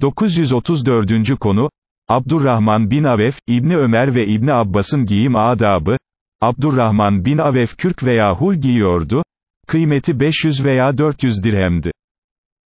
934. konu, Abdurrahman bin Avef, İbni Ömer ve İbni Abbas'ın giyim adabı, Abdurrahman bin Avef kürk veya hul giyiyordu, kıymeti 500 veya 400 dirhemdi.